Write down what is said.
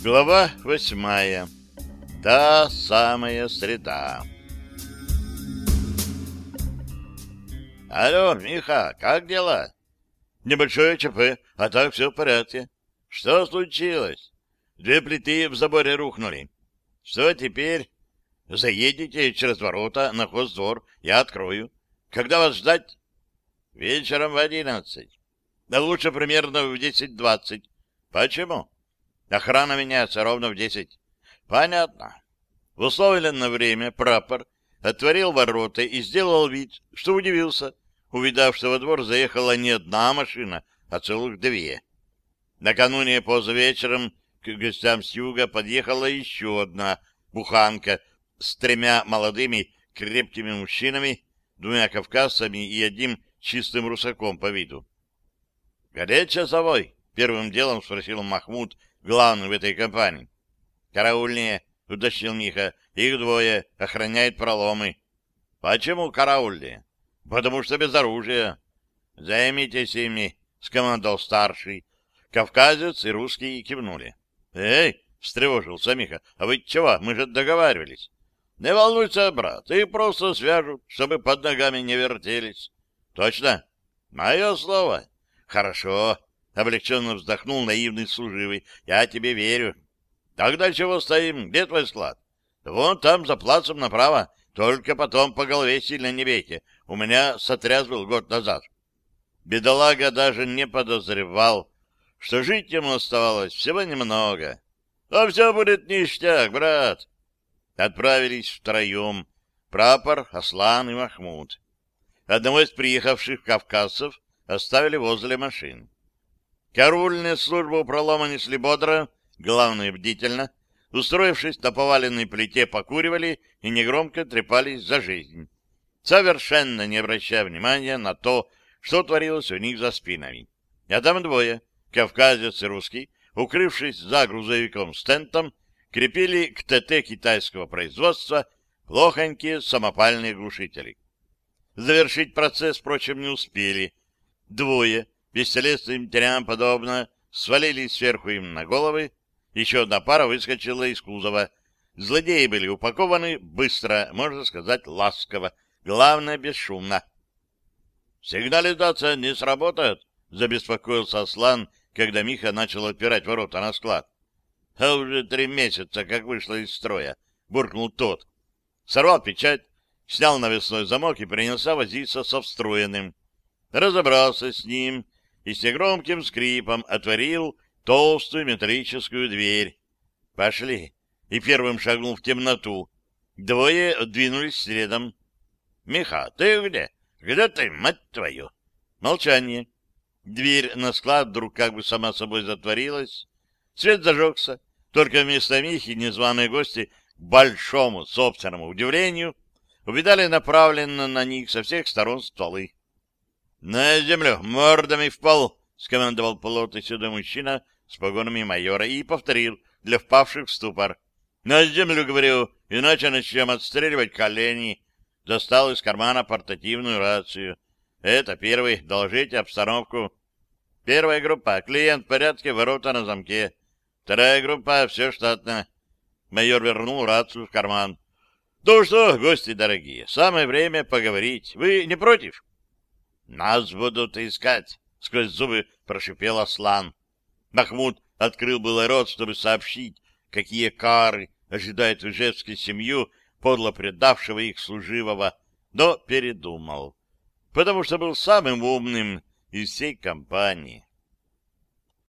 Глава восьмая. Та самая среда. Алло, Миха, как дела? Небольшое ЧП, а так все в порядке. Что случилось? Две плиты в заборе рухнули. Что теперь? Заедете через ворота на хоздвор, я открою. Когда вас ждать? Вечером в одиннадцать. Да лучше примерно в десять-двадцать. Почему? Охрана меняется ровно в десять. Понятно. В условленное время прапор отворил ворота и сделал вид, что удивился, увидав, что во двор заехала не одна машина, а целых две. Накануне поздно вечером к гостям с юга подъехала еще одна буханка с тремя молодыми крепкими мужчинами, двумя кавказцами и одним чистым русаком по виду. — Где часовой? — первым делом спросил Махмуд, главный в этой компании. — Караульнее, — уточнил Миха. — Их двое, охраняют проломы. — Почему караульнее? — Потому что без оружия. — Займитесь ими, — скомандовал старший. Кавказец и русский кивнули. — Эй, — встревожился Миха, — а вы чего? Мы же договаривались. — Не волнуйся, брат, их просто свяжут, чтобы под ногами не вертелись. — Точно? — Мое слово. — Хорошо, — облегченно вздохнул наивный служивый. — Я тебе верю. — Тогда чего стоим? Где твой склад? — Вон там, за плацем направо. Только потом по голове сильно не бейте. У меня сотряс был год назад. Бедолага даже не подозревал, что жить ему оставалось всего немного. — А все будет ништяк, брат. Отправились втроем. Прапор, Аслан и Махмуд. Одного из приехавших кавказцев оставили возле машин. Караульная служба у пролома несли бодро, главное бдительно, устроившись на поваленной плите, покуривали и негромко трепались за жизнь, совершенно не обращая внимания на то, что творилось у них за спинами. А там двое, кавказец и русский, укрывшись за грузовиком с тентом, крепили к ТТ китайского производства плохонькие самопальные глушители. Завершить процесс, впрочем, не успели. Двое, бестелесным терям подобно, свалились сверху им на головы, еще одна пара выскочила из кузова. Злодеи были упакованы быстро, можно сказать, ласково, главное, бесшумно. «Сигнализация не сработает», — забеспокоился Аслан, когда Миха начал отпирать ворота на склад. А уже три месяца, как вышла из строя, — буркнул тот. Сорвал печать, снял навесной замок и принялся возиться со встроенным. Разобрался с ним и с негромким скрипом отворил толстую металлическую дверь. Пошли. И первым шагнул в темноту. Двое двинулись следом. — Миха, ты где? Где ты, мать твою? Молчание. Дверь на склад вдруг как бы сама собой затворилась. Свет зажегся. Только вместо Михи незваные гости, к большому собственному удивлению, увидали направленно на них со всех сторон стволы. — На землю, мордами в пол! — скомандовал полотый сюда мужчина с погонами майора и повторил для впавших в ступор. — На землю, говорю, иначе начнем отстреливать колени. Достал из кармана портативную рацию. — Это первый, доложите обстановку. — Первая группа, клиент в порядке, ворота на замке. Вторая группа, все штатно. Майор вернул рацию в карман. — Ну что, гости дорогие, самое время поговорить. Вы не против? — Нас будут искать, — сквозь зубы прошипел Аслан. Махмуд открыл было рот, чтобы сообщить, какие кары ожидают в Ижевске семью, подло предавшего их служивого, но передумал, потому что был самым умным из всей компании.